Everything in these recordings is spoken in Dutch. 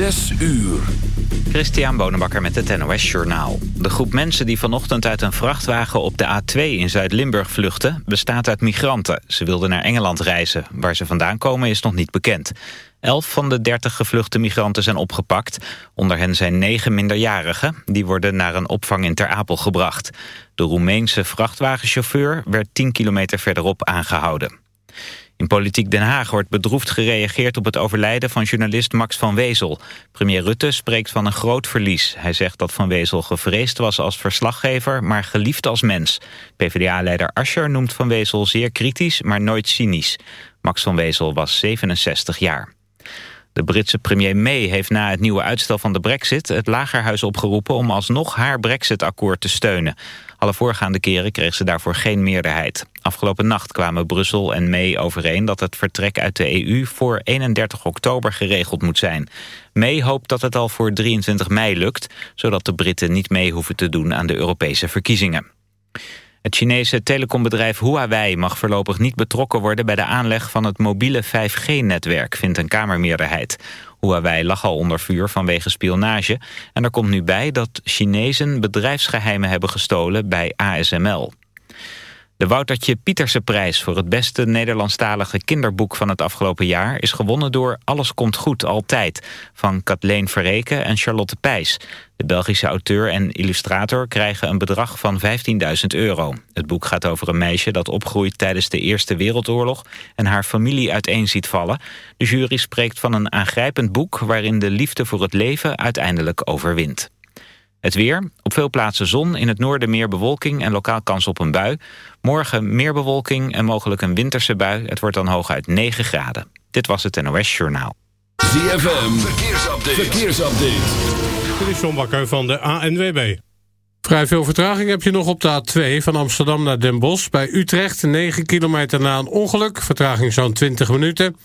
Zes uur. Christian Bonenbakker met het NOS Journaal. De groep mensen die vanochtend uit een vrachtwagen op de A2 in Zuid-Limburg vluchten... bestaat uit migranten. Ze wilden naar Engeland reizen. Waar ze vandaan komen is nog niet bekend. Elf van de dertig gevluchte migranten zijn opgepakt. Onder hen zijn negen minderjarigen. Die worden naar een opvang in Ter Apel gebracht. De Roemeense vrachtwagenchauffeur werd 10 kilometer verderop aangehouden. In Politiek Den Haag wordt bedroefd gereageerd op het overlijden van journalist Max van Wezel. Premier Rutte spreekt van een groot verlies. Hij zegt dat Van Wezel gevreesd was als verslaggever, maar geliefd als mens. PvdA-leider Ascher noemt Van Wezel zeer kritisch, maar nooit cynisch. Max van Wezel was 67 jaar. De Britse premier May heeft na het nieuwe uitstel van de brexit... het lagerhuis opgeroepen om alsnog haar brexit-akkoord te steunen. Alle voorgaande keren kreeg ze daarvoor geen meerderheid. Afgelopen nacht kwamen Brussel en May overeen... dat het vertrek uit de EU voor 31 oktober geregeld moet zijn. May hoopt dat het al voor 23 mei lukt... zodat de Britten niet mee hoeven te doen aan de Europese verkiezingen. Het Chinese telecombedrijf Huawei mag voorlopig niet betrokken worden bij de aanleg van het mobiele 5G-netwerk, vindt een Kamermeerderheid. Huawei lag al onder vuur vanwege spionage en er komt nu bij dat Chinezen bedrijfsgeheimen hebben gestolen bij ASML. De Woutertje Pieterse prijs voor het beste Nederlandstalige kinderboek van het afgelopen jaar is gewonnen door Alles komt goed altijd van Kathleen Verreken en Charlotte Pijs. De Belgische auteur en illustrator krijgen een bedrag van 15.000 euro. Het boek gaat over een meisje dat opgroeit tijdens de Eerste Wereldoorlog en haar familie uiteen ziet vallen. De jury spreekt van een aangrijpend boek waarin de liefde voor het leven uiteindelijk overwint. Het weer. Op veel plaatsen zon. In het noorden meer bewolking en lokaal kans op een bui. Morgen meer bewolking en mogelijk een winterse bui. Het wordt dan hooguit 9 graden. Dit was het NOS Journaal. ZFM. Verkeersupdate. Verkeersupdate. Dit is John Bakker van de ANWB. Vrij veel vertraging heb je nog op de A2 van Amsterdam naar Den Bosch. Bij Utrecht 9 kilometer na een ongeluk. Vertraging zo'n 20 minuten.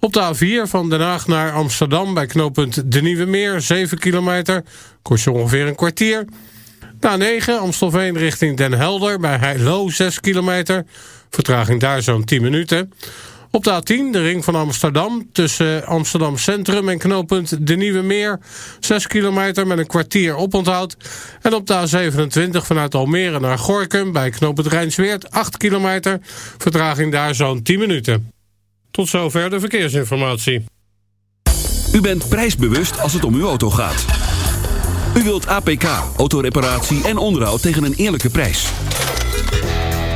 Op de A4 van Den Haag naar Amsterdam bij knooppunt De Nieuwe Meer, 7 kilometer, kost je ongeveer een kwartier. Na 9 Amstelveen richting Den Helder bij Heilo 6 kilometer, vertraging daar zo'n 10 minuten. Op de A10 de ring van Amsterdam tussen Amsterdam Centrum en knooppunt De Nieuwe Meer, 6 kilometer met een kwartier oponthoud. En op de A27 vanuit Almere naar Gorkum bij knooppunt Rijnsweert, 8 kilometer, vertraging daar zo'n 10 minuten. Tot zover de verkeersinformatie. U bent prijsbewust als het om uw auto gaat. U wilt APK, autoreparatie en onderhoud tegen een eerlijke prijs.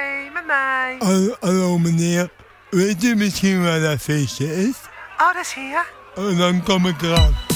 hoi, met. Hallo, meneer. Weet u misschien waar dat feestje is? Oh, dat is hier. En dan kom ik eraan.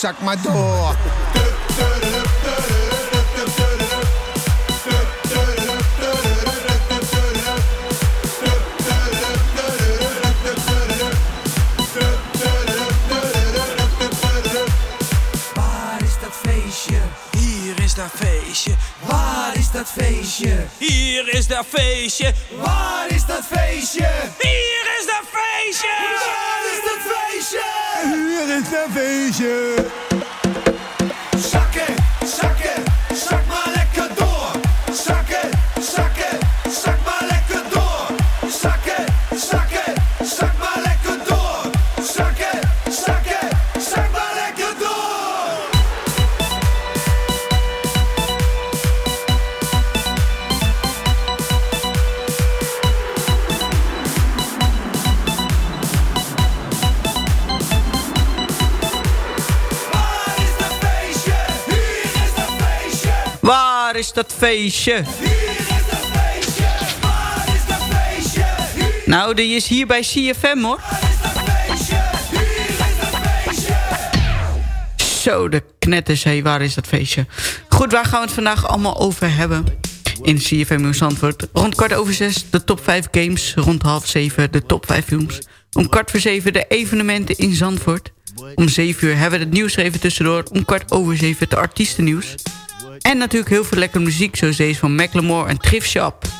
Door. Zak maar door. Is dat feestje? Nou, die is hier bij CFM hoor. Zo, de knetters, hé, waar is dat feestje? Goed, waar gaan we het vandaag allemaal over hebben? In CFM Nieuws Antwoord. Rond kwart over zes de top 5 games. Rond half zeven de top 5 films. Om kwart voor zeven de evenementen in Zandvoort. Om zeven uur hebben we het nieuws even tussendoor. Om kwart over zeven het artiestennieuws. En natuurlijk heel veel lekkere muziek zoals deze van Macklemore en Thrift Shop.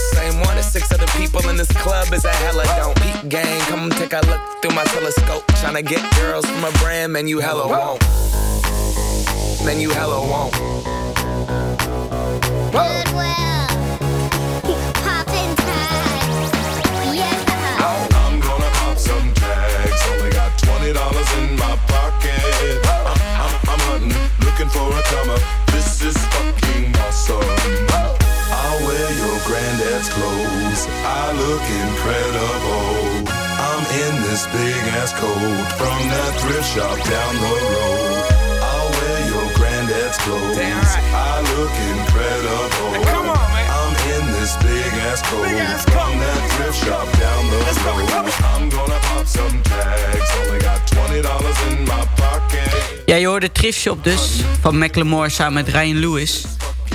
same one as six other people in this club is a hella don't. Peep gang, come take a look through my telescope. Tryna get girls from a brand, man, you hella won't. Man, you hella won't. I'm ass coat from that thrift shop down the road. I'll wear your granddad's clothes. I look incredible. come on, man. I'm in this big ass coat from that thrift shop down the road. I'm gonna pop some tags. Only got twenty dollars in my pocket. Ja, je hoorde Thrift Shop dus van Macklemore samen met Ryan Lewis.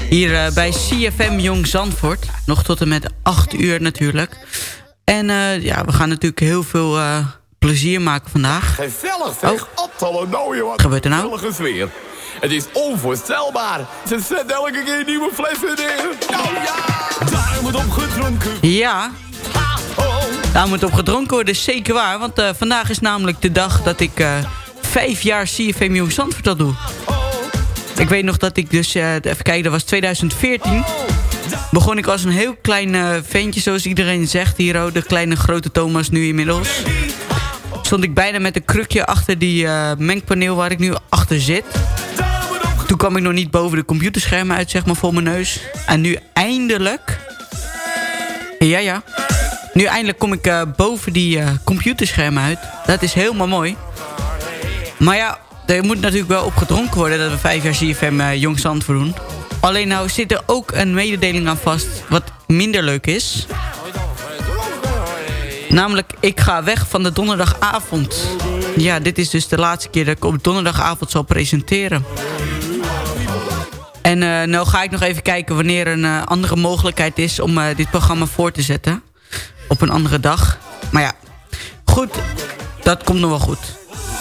Hier eh, bij CFM Jong Zandvoort. Nog tot en met 8 uur natuurlijk. En eh, ja, we gaan natuurlijk heel veel eh, plezier maken vandaag. Gezellig zeg, nou wat Gebeurt er nou? gezellige sfeer. Het is onvoorstelbaar. Ze zetten elke keer nieuwe flessen neer. Nou ja, daar moet op gedronken. Ja, daar moet op gedronken worden, zeker waar. Want eh, vandaag is namelijk de dag dat ik eh, vijf jaar CFM Jong Zandvoort al doe. Ik weet nog dat ik dus, eh, even kijken, dat was 2014. Begon ik als een heel klein ventje, zoals iedereen zegt hier. oh, De kleine grote Thomas nu inmiddels. Stond ik bijna met een krukje achter die eh, mengpaneel waar ik nu achter zit. Toen kwam ik nog niet boven de computerschermen uit, zeg maar, voor mijn neus. En nu eindelijk... Ja, ja. Nu eindelijk kom ik eh, boven die eh, computerschermen uit. Dat is helemaal mooi. Maar ja, er moet natuurlijk wel op gedronken worden... dat we vijf jaar CFM uh, Jong Zandvoort doen. Alleen nou zit er ook een mededeling aan vast... wat minder leuk is. Namelijk, ik ga weg van de donderdagavond. Ja, dit is dus de laatste keer dat ik op donderdagavond zal presenteren. En uh, nou ga ik nog even kijken wanneer een uh, andere mogelijkheid is... om uh, dit programma voor te zetten. Op een andere dag. Maar ja, goed, dat komt nog wel goed.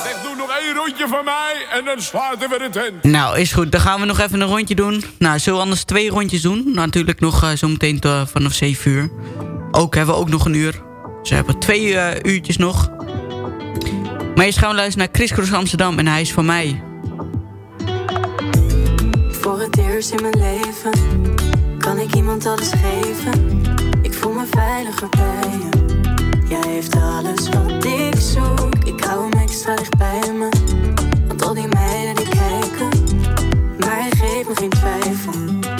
Ik doe nog één rondje van mij en dan sluiten we de tent. Nou, is goed. Dan gaan we nog even een rondje doen. Nou, zullen we anders twee rondjes doen? Nou, natuurlijk nog uh, zometeen vanaf 7 uur. Ook hebben we ook nog een uur. We hebben twee uh, uurtjes nog. Maar gaan we luisteren naar Chris Cross Amsterdam en hij is van mij. Voor het eerst in mijn leven kan ik iemand alles geven. Ik voel me veiliger bij je. Jij heeft alles wat ik zoek. Ik hou hem extra dicht bij me. Want al die meiden die kijken, maar hij geeft me geen twijfel.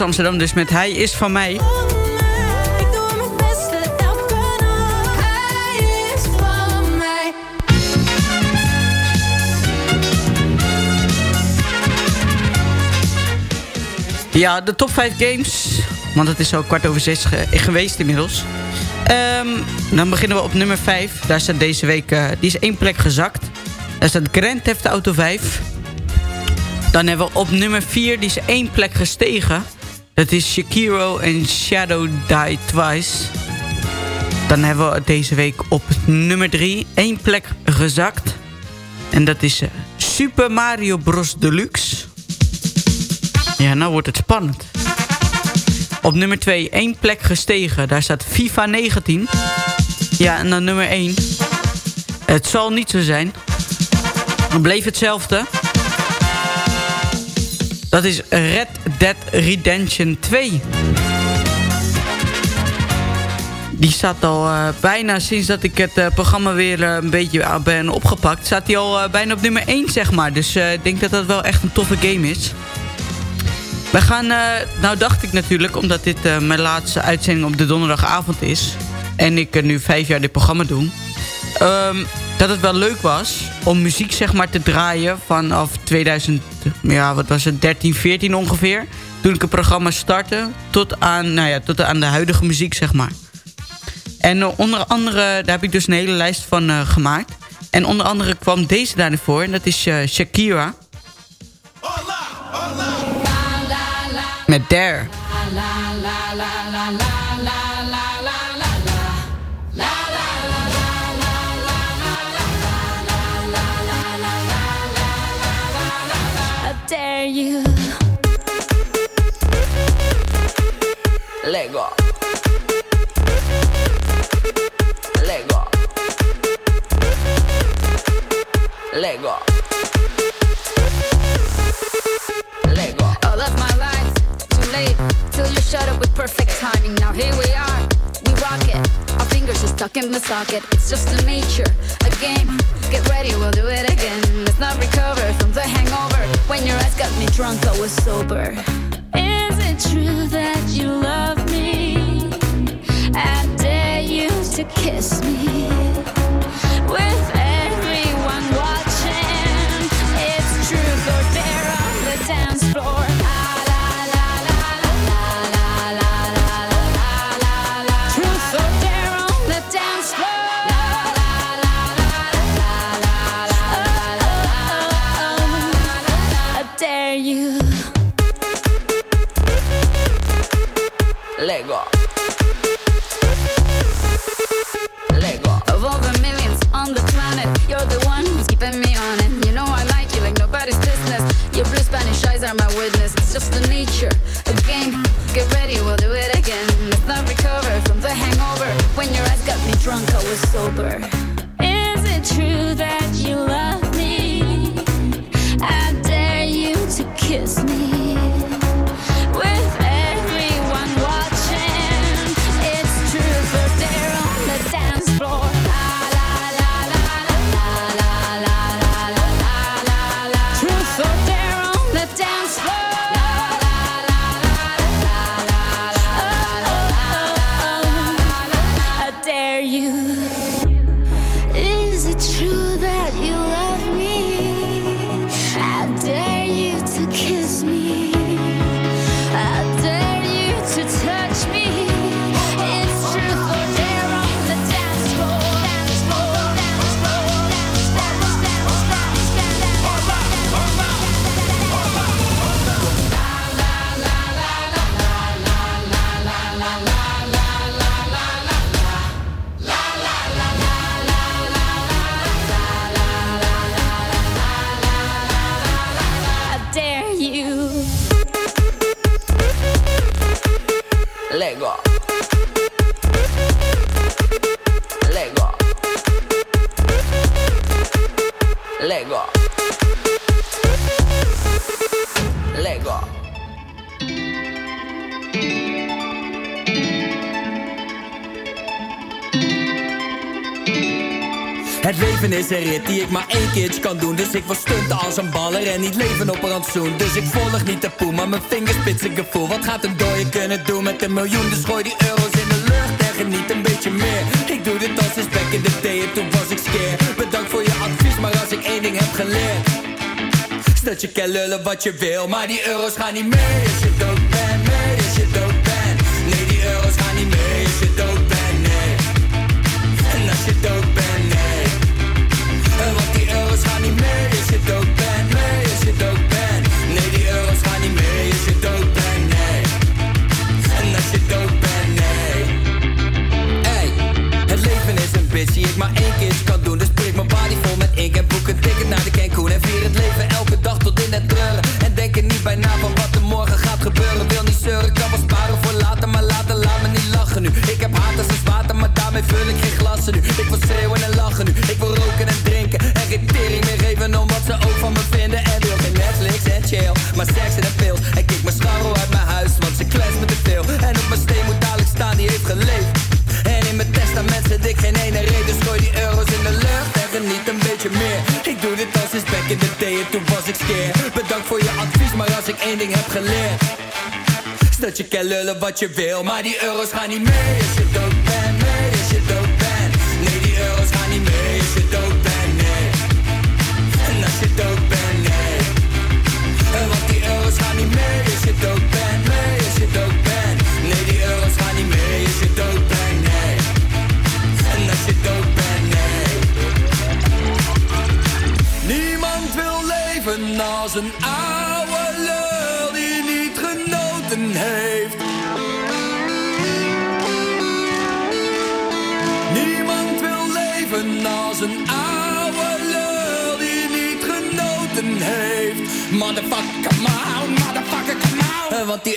Amsterdam dus met Hij is van mij. Ja, de top 5 games. Want het is al kwart over zes ge- geweest inmiddels. Ehm, dan beginnen we op nummer 5. Daar staat deze week, eh, die is één plek gezakt. Daar staat Grand Theft Auto 5. Dan hebben we op nummer 4, die is één plek gestegen. Dat is Shakiro en Shadow Die Twice. Dan hebben we deze week op nummer 3 één plek gezakt. En dat is eh, Super Mario Bros. Deluxe. Ja, nou wordt het spannend. Op nummer 2 één plek gestegen. Daar staat FIFA 19. Ja, en dan nummer 1. Het zal niet zo zijn. Dan bleef hetzelfde. Dat is Red Dead Redemption 2. Die staat al eh, bijna sinds dat ik het eh, programma weer eh, een beetje ben opgepakt... staat hij al bijna op nummer 1, zeg maar. Dus ik denk dat dat wel echt een toffe game is. We gaan, nou dacht ik natuurlijk, omdat dit mijn laatste uitzending op de donderdagavond is... en ik nu vijf jaar dit programma doe... ehm, dat het wel leuk was om muziek zeg maar te draaien vanaf 2000, ja wat was het, 13, 14 ongeveer. Toen ik het programma startte tot aan, nou ja, tot aan de huidige muziek zeg maar. En eh, onder andere, daar heb ik dus een hele lijst van eh, gemaakt. En onder andere kwam deze daarin voor en dat is eh, Shakira. Met Dare. Dare you? Lego. Lego. Lego. Lego. All of my life, too late, till you shut up with perfect timing. Now here we are, we rock it. Our fingers are stuck in the socket. It's just the nature, a game. Get ready, we'll do it again. Let's not recover from the hangover. When your eyes got me drunk, I was sober. Is it true that you love me? I dare you to kiss me. With sober. Is it true that you love me? I dare you to kiss me. With everyone watching, it's true, but they're on the dance floor. Truth or dare on the dance floor. Oh, oh, oh, you kan doen. Dus ik wil stunten als een baller en niet leven op rantsoen. Dus ik volg niet de poe, maar mijn vingers spitsen gevoel. Wat gaat een dode kunnen doen met een miljoen? Dus gooi die euro's in de lucht en niet een beetje meer. Ik doe dit als is back in the day en toen was ik skeer. Bedankt voor je advies, maar als ik één ding heb geleerd. Is dat je kan lullen wat je wil, maar die euro's gaan niet mee. Is je dood wat je maar die euro's gaan niet mee.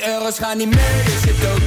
euro's gaan niet mee,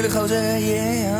为了靠着夜。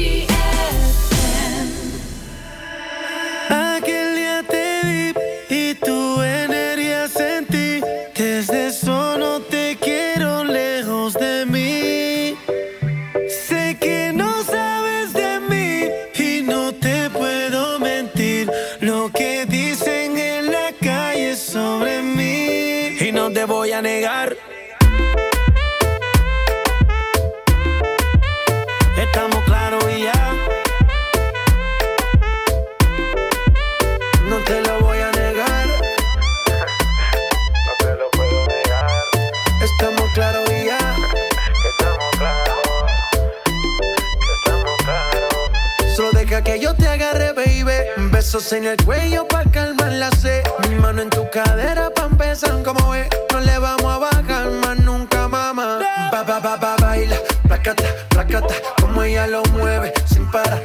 En el cuello pa' calmar la sed. Mi mano en tu cadera pa' empezar como es. No le vamos a bajar más nunca, mamá. Ba, ba, ba, ba, baila. Placata, placata. Como ella lo mueve. Sin parar,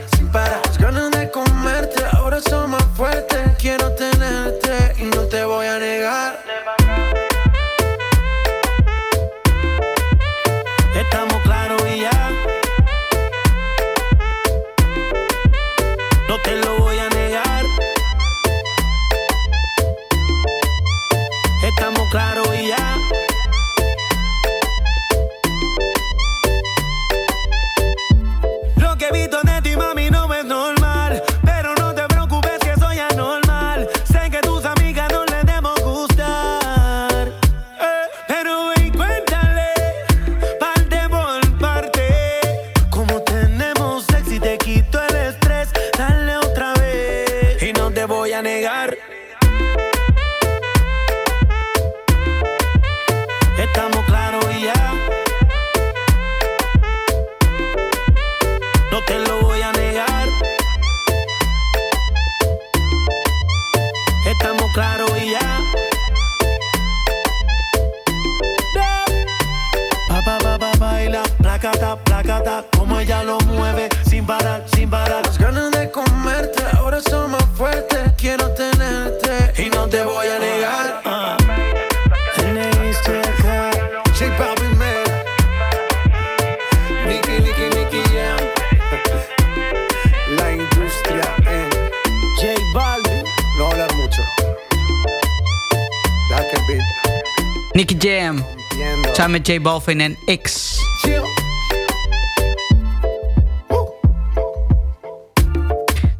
Met J Balvin en X.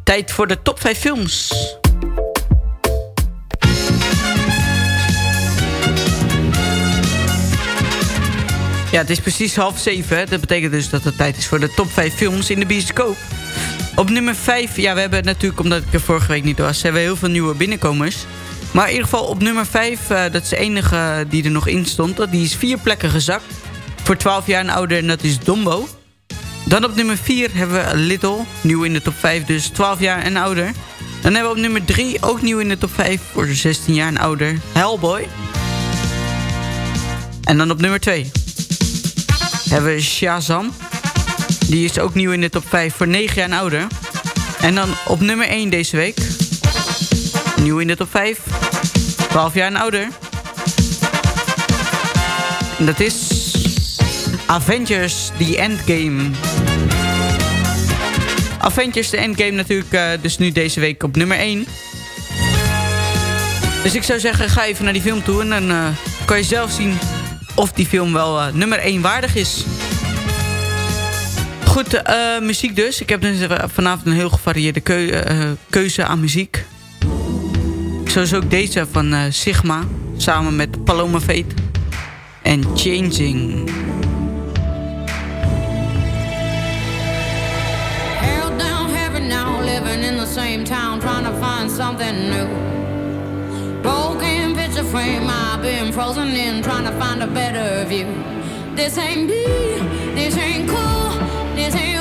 Tijd voor de top 5 films. Ja, het is precies half zeven. Dat betekent dus dat het tijd is voor de top 5 films in de bioscoop. Op nummer 5, ja, we hebben natuurlijk, omdat ik er vorige week niet was... hebben we heel veel nieuwe binnenkomers. Maar in ieder geval op nummer 5, eh, dat is de enige die er nog in stond... die is vier plekken gezakt. Voor 12 jaar en ouder en dat is Dombo. Dan op nummer 4 hebben we Little, nieuw in de top 5, dus 12 jaar en ouder. Dan hebben we op nummer 3, ook nieuw in de top 5, voor 16 jaar en ouder, Hellboy. En dan op nummer 2 hebben we Shazam. Die is ook nieuw in de top 5 voor 9 jaar en ouder. En dan op nummer 1 deze week. Nieuw in de top 5. 12 jaar en ouder. En dat is... Avengers The Endgame. Avengers The Endgame natuurlijk eh, dus nu deze week op nummer 1. Dus ik zou zeggen, ga even naar die film toe... en dan eh, kan je zelf zien of die film wel eh, nummer 1 waardig is. Goed, muziek dus. Ik heb dus vanavond een heel gevarieerde keu- keuze aan muziek. Zoals ook deze van eh, Sigma. Samen met Paloma Fate. En Changing. Held down heavy now, living in the same town, trying to find something new. Broken picture frame, I've been frozen in, trying to find a better view. This ain't me, this ain't cool, this ain't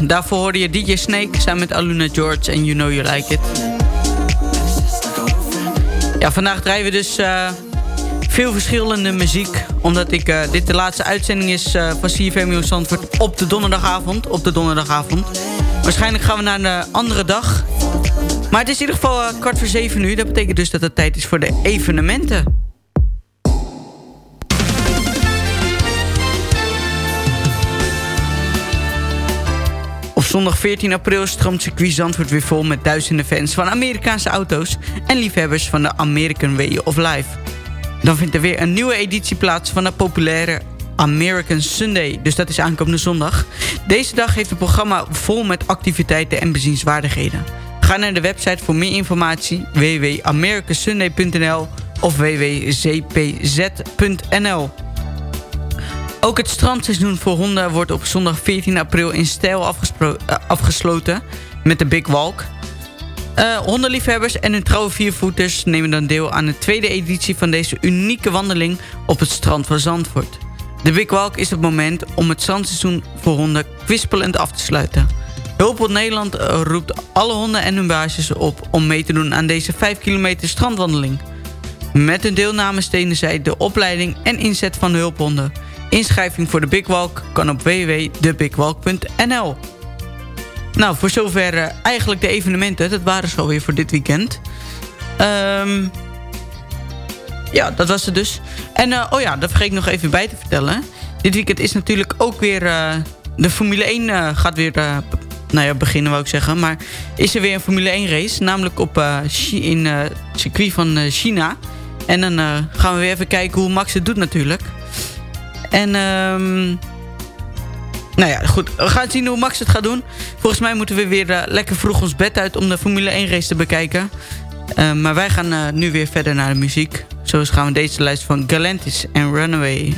Daarvoor hoorde je DJ Snake samen met Aluna George en You Know You Like It. Ja, vandaag draaien we dus eh, veel verschillende muziek. Omdat ik, eh, dit de laatste uitzending is eh, van CFM Zandvoort op de donderdagavond. Op de donderdagavond. Waarschijnlijk gaan we naar een andere dag. Maar het is in ieder geval kwart voor zeven nu. Dat betekent dus dat het tijd is voor de evenementen. Zondag 14 april stroomt circuit Zandvoort weer vol met duizenden fans van Amerikaanse auto's en liefhebbers van de American Way of Life. Dan vindt er weer een nieuwe editie plaats van de populaire American Sunday, dus dat is aankomende zondag. Deze dag heeft het programma vol met activiteiten en bezienswaardigheden. Ga naar de website voor meer informatie www.americansunday.nl of www.cpz.nl. Ook het strandseizoen voor honden wordt op zondag 14 april in stijl eh, afgesloten met de Big Walk. Eh, hondenliefhebbers en hun trouwe viervoeters nemen dan deel aan de tweede editie van deze unieke wandeling op het strand van Zandvoort. De Big Walk is het moment om het strandseizoen voor honden kwispelend af te sluiten. Hulpel Nederland eh, roept alle honden en hun baasjes op om mee te doen aan deze 5 kilometer strandwandeling. Met hun deelname stenen zij de opleiding en inzet van de hulphonden. Inschrijving voor de Big Walk kan op www.debigwalk.nl. Nou, voor zover eh, eigenlijk de evenementen. Dat waren ze alweer voor dit weekend. Ehm ja, dat was het dus. En eh, oh ja, dat vergeet ik nog even bij te vertellen. Dit weekend is natuurlijk ook weer... eh, de Formule 1 eh, gaat weer... nou ja, beginnen wou ik zeggen. Maar is er weer een Formule 1 race. Namelijk op, in het circuit van China. En dan gaan we weer even kijken hoe Max het doet natuurlijk. En... ehm nou ja, goed. We gaan zien hoe Max het gaat doen. Volgens mij moeten we weer eh, lekker vroeg ons bed uit... om de Formule 1 race te bekijken. Eh, maar wij gaan eh, nu weer verder naar de muziek. Zoals gaan we deze lijst van Galantis en Runaway.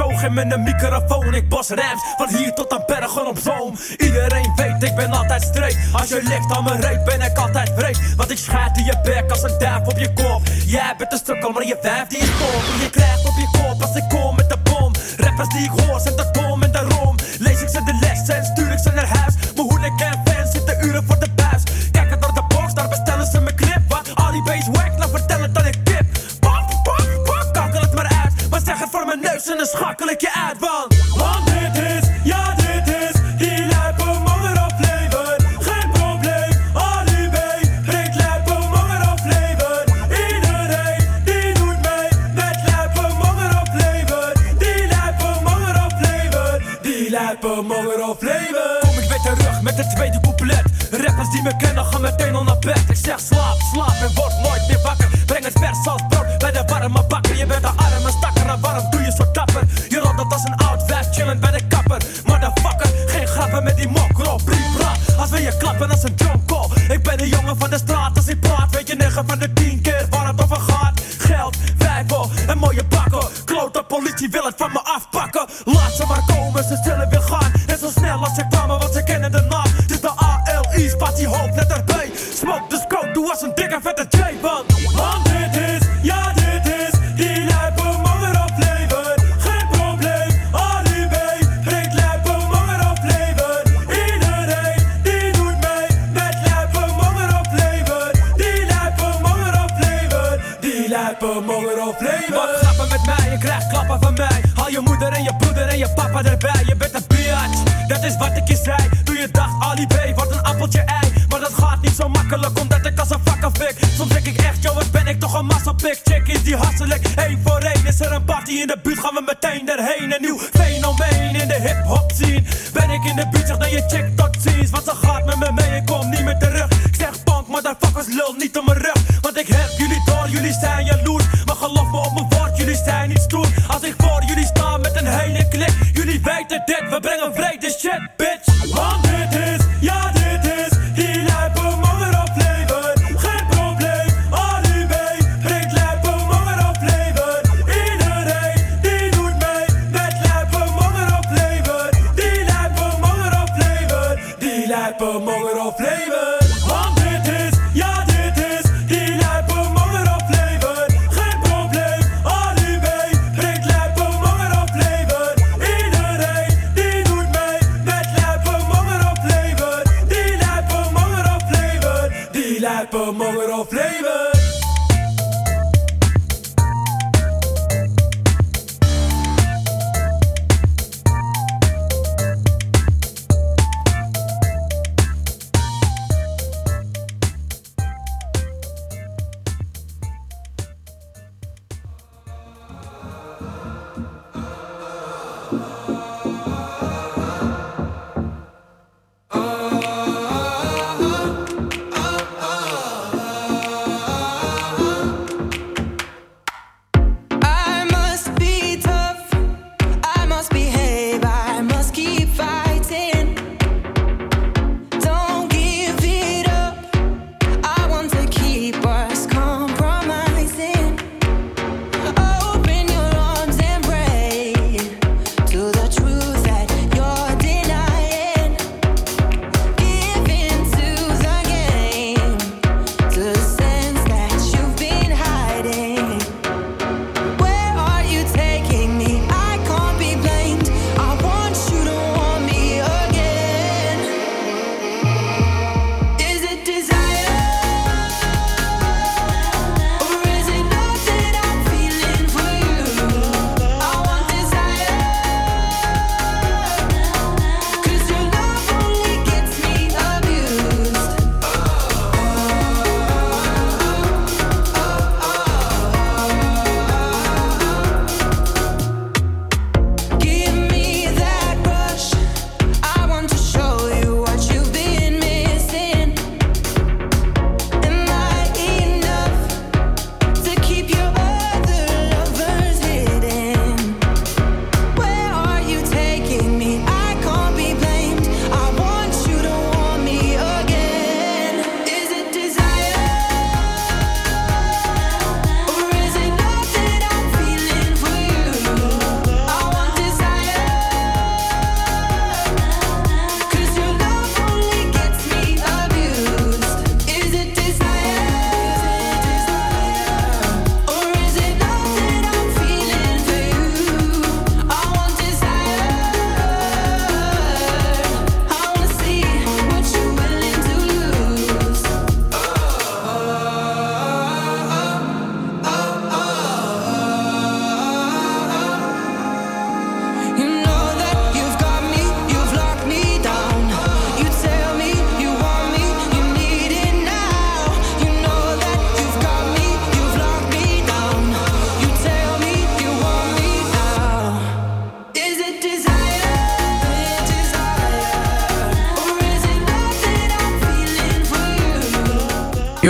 Zo geef met een microfoon Ik bos raps van hier tot aan bergen op zoom. Iedereen weet, ik ben altijd streef Als je ligt aan mijn reet, ben ik altijd vreed. Want ik schaat in je bek als een duif op je kop. Jij bent een stuk maar je vijf die is dom je krijgt op je kop als ik kom met de bom. Rappers die ik hoor zijn de kom en daarom Lees ik ze de les en stuur ik ze naar huis. echt, wat ben ik toch een massapik? Check is die hasselijk, één voor één. Is er een party in de buurt, gaan we meteen erheen. Een nieuw fenomeen in de hip-hop zien. Ben ik in de buurt, zeg dan je check dat ziens. Want ze gaat met me mee ik komt niet meer terug. Ik zeg punk, maar daar fuckers lul niet om mijn rug. Want ik heb jullie door, jullie zijn jaloers. Maar geloof me op mijn woord, jullie zijn niet stoer. Als ik voor jullie sta met een hele klik. Jullie weten dit, we brengen vrede shit, bitch. Want dit is, ja, dit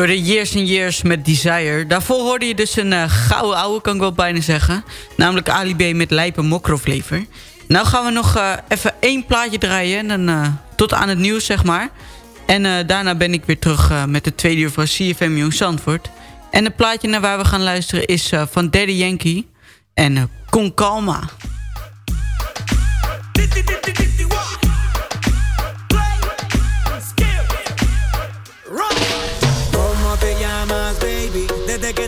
Door de Years and Years met Desire. Daarvoor hoorde je dus een uh, gouden ouwe, kan ik wel bijna zeggen. Namelijk Ali met Lijpen Mokroflever. Nou gaan we nog eh, even één plaatje draaien. En, uh, tot aan het nieuws, zeg maar. En daarna ben ik weer terug met de tweede uur van CFM Jong Zandvoort. En het plaatje naar waar we gaan luisteren is van Daddy Yankee. En Concalma.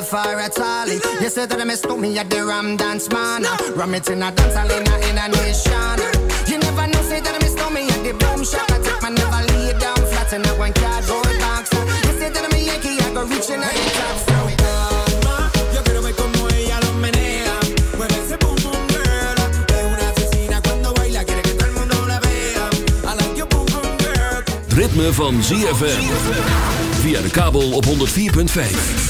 left for a trolley. You said that I mistook me at the Ram Dance Man. Ram it in a dance hall in a, in a nation. You never know, say that I mistook me at the Boom Shop. I take my never lay down flat in a one cardboard box. You said that I'm a Yankee, I go reaching out the top. So it ritme van ZFM. Via de kabel op 104.5.